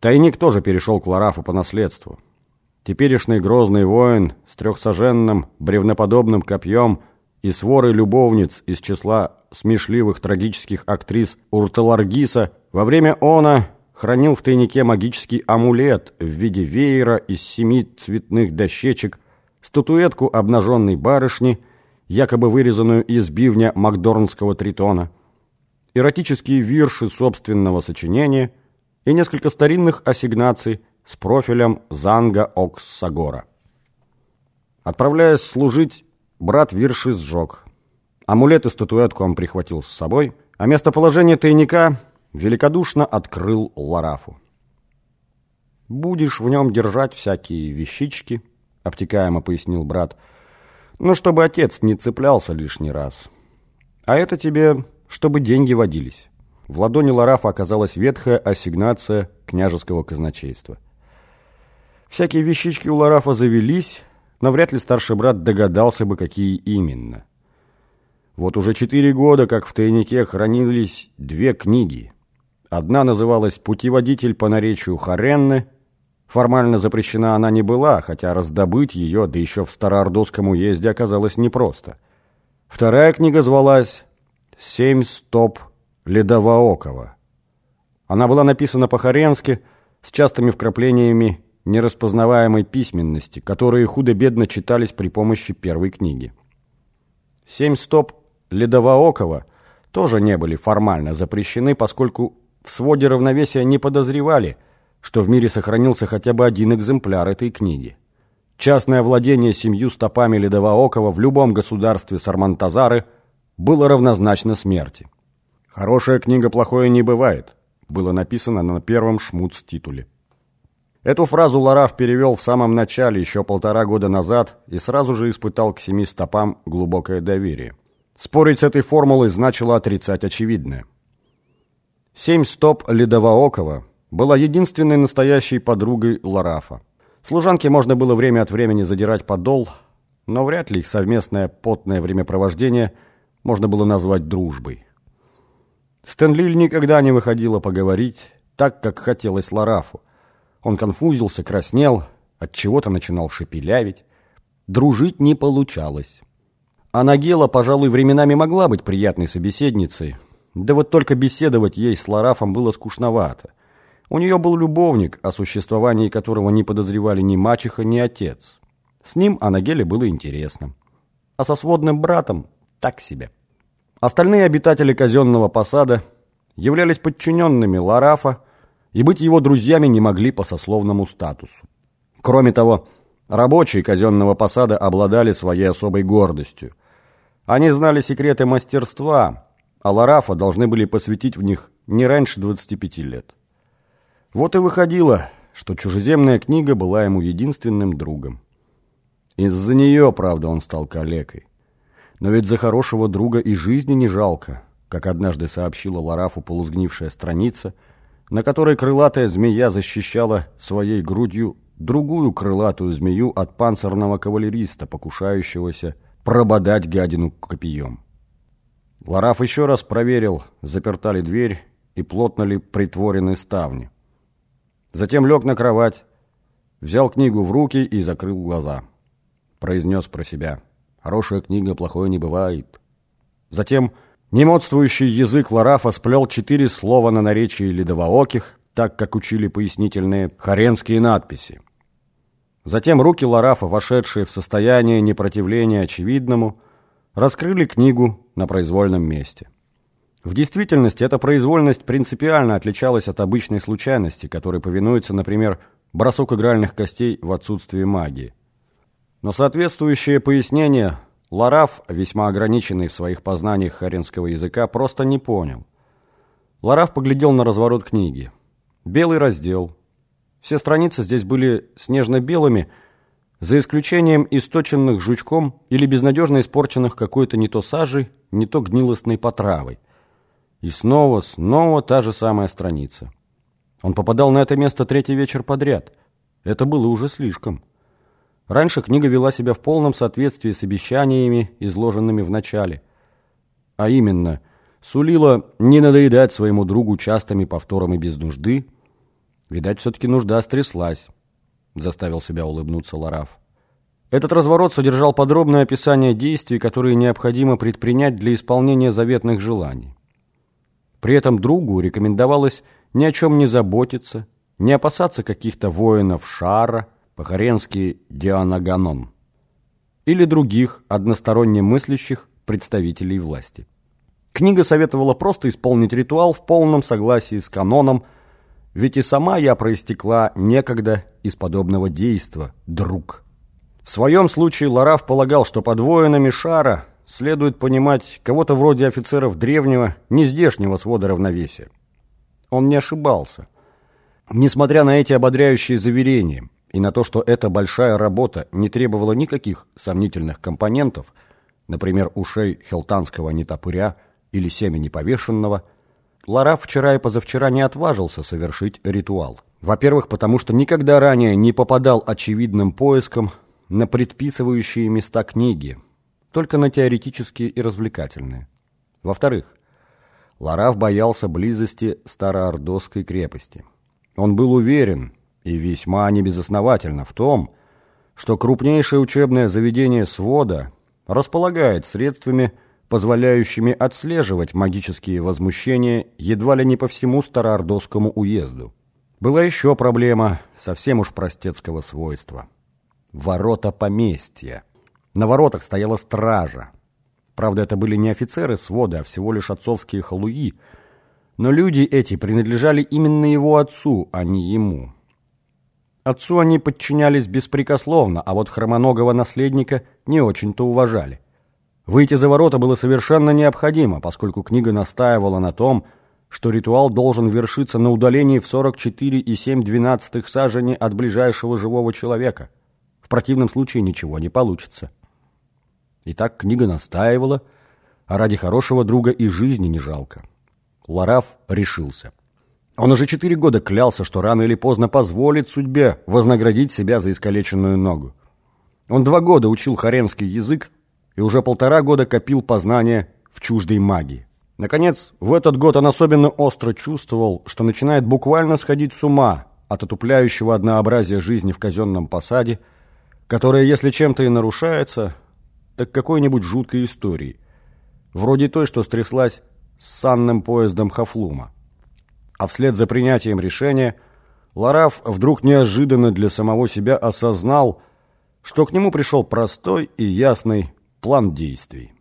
Тайник тоже перешел к Ларафу по наследству. Теперешний грозный воин с трехсоженным бревноподобным копьем и сворой любовниц из числа смешливых трагических актрис Урталаргиса во время она хранил в тайнике магический амулет в виде веера из семи цветных дощечек, статуэтку обнаженной барышни, якобы вырезанную из бивня макдорнского тритона, эротические вирши собственного сочинения и несколько старинных ассигнаций с профилем Занга Окс-Сагора. Отправляясь служить, брат вирши сжег. Амулет и статуэтку он прихватил с собой, а местоположение тайника великодушно открыл Ларафу. «Будешь в нем держать всякие вещички», — обтекаемо пояснил брат, «ну, чтобы отец не цеплялся лишний раз. А это тебе, чтобы деньги водились». В ладони Ларафа оказалась ветхая ассигнация княжеского казначейства. Всякие вещички у Ларафа завелись, но вряд ли старший брат догадался бы, какие именно. Вот уже четыре года, как в тайнике хранились две книги — Одна называлась «Путеводитель по наречию Харенны». Формально запрещена она не была, хотя раздобыть ее, да еще в Староордовском уезде, оказалось непросто. Вторая книга звалась «Семь стоп Ледовоокова». Она была написана по-харенски, с частыми вкраплениями нераспознаваемой письменности, которые худо-бедно читались при помощи первой книги. «Семь стоп Ледовоокова» тоже не были формально запрещены, поскольку в своде равновесия не подозревали, что в мире сохранился хотя бы один экземпляр этой книги. Частное владение семью стопами Ледовоокова в любом государстве Сармантазары было равнозначно смерти. «Хорошая книга плохое не бывает», было написано на первом шмуц-титуле. Эту фразу Лараф перевел в самом начале, еще полтора года назад, и сразу же испытал к семи стопам глубокое доверие. Спорить с этой формулой значило отрицать очевидное – Семь стоп Ледовоокова была единственной настоящей подругой Ларафа. Служанке можно было время от времени задирать подол, но вряд ли их совместное потное времяпровождение можно было назвать дружбой. Стэнлиль никогда не выходила поговорить так, как хотелось Ларафу. Он конфузился, краснел, от чего-то начинал шепелявить. Дружить не получалось. А Нагела, пожалуй, временами могла быть приятной собеседницей, да вот только беседовать ей с Ларафом было скучновато. У нее был любовник, о существовании которого не подозревали ни мачеха, ни отец. С ним Анагеле было интересно. А со сводным братом так себе. Остальные обитатели казенного посада являлись подчиненными Ларафа и быть его друзьями не могли по сословному статусу. Кроме того, рабочие казенного посада обладали своей особой гордостью. Они знали секреты мастерства – а Ларафа должны были посвятить в них не раньше 25 лет. Вот и выходило, что чужеземная книга была ему единственным другом. Из-за нее, правда, он стал калекой. Но ведь за хорошего друга и жизни не жалко, как однажды сообщила Ларафу полузгнившая страница, на которой крылатая змея защищала своей грудью другую крылатую змею от панцирного кавалериста, покушающегося прободать гадину копьем. Лараф еще раз проверил, заперта ли дверь и плотно ли притворены ставни. Затем лег на кровать, взял книгу в руки и закрыл глаза. Произнес про себя. Хорошая книга, плохое не бывает. Затем немодствующий язык Ларафа сплел четыре слова на наречии ледовооких, так как учили пояснительные харенские надписи. Затем руки Ларафа, вошедшие в состояние непротивления очевидному, раскрыли книгу на произвольном месте. В действительности эта произвольность принципиально отличалась от обычной случайности, которой повинуется, например, бросок игральных костей в отсутствии магии. Но соответствующее пояснение Лараф, весьма ограниченный в своих познаниях харинского языка, просто не понял. Лараф поглядел на разворот книги. Белый раздел. Все страницы здесь были снежно-белыми, за исключением источенных жучком или безнадежно испорченных какой-то не то сажей, не то гнилостной потравой. И снова, снова та же самая страница. Он попадал на это место третий вечер подряд. Это было уже слишком. Раньше книга вела себя в полном соответствии с обещаниями, изложенными в начале. А именно, сулила не надоедать своему другу частыми повторами без нужды, Видать, все-таки нужда стряслась, заставил себя улыбнуться Лараф. Этот разворот содержал подробное описание действий, которые необходимо предпринять для исполнения заветных желаний. При этом другу рекомендовалось ни о чем не заботиться, не опасаться каких-то воинов Шара, по-харенски Дианаганон, или других односторонне мыслящих представителей власти. Книга советовала просто исполнить ритуал в полном согласии с каноном, ведь и сама я проистекла некогда из подобного действа, друг. В своем случае Лараф полагал, что под воинами Шара следует понимать кого-то вроде офицеров древнего, нездешнего свода равновесия. Он не ошибался. Несмотря на эти ободряющие заверения и на то, что эта большая работа не требовала никаких сомнительных компонентов, например, ушей хелтанского нетопыря – или семени повешенного, Лараф вчера и позавчера не отважился совершить ритуал. Во-первых, потому что никогда ранее не попадал очевидным поиском на предписывающие места книги, только на теоретические и развлекательные. Во-вторых, Лараф боялся близости Староордосской крепости. Он был уверен, и весьма небезосновательно, в том, что крупнейшее учебное заведение свода располагает средствами позволяющими отслеживать магические возмущения едва ли не по всему Староордовскому уезду. Была еще проблема совсем уж простецкого свойства. Ворота поместья. На воротах стояла стража. Правда, это были не офицеры свода, а всего лишь отцовские халуи, но люди эти принадлежали именно его отцу, а не ему. Отцу они подчинялись беспрекословно, а вот хромоногого наследника не очень-то уважали. Выйти за ворота было совершенно необходимо, поскольку книга настаивала на том, что ритуал должен вершиться на удалении в 44,7 сажени от ближайшего живого человека. В противном случае ничего не получится. Итак, книга настаивала, а ради хорошего друга и жизни не жалко. Лараф решился. Он уже четыре года клялся, что рано или поздно позволит судьбе вознаградить себя за искалеченную ногу. Он два года учил харенский язык, и уже полтора года копил познания в чуждой магии. Наконец, в этот год он особенно остро чувствовал, что начинает буквально сходить с ума от отупляющего однообразия жизни в казенном посаде, которая, если чем-то и нарушается, так какой-нибудь жуткой историей, вроде той, что стряслась с санным поездом Хафлума. А вслед за принятием решения Лараф вдруг неожиданно для самого себя осознал, что к нему пришел простой и ясный план действий.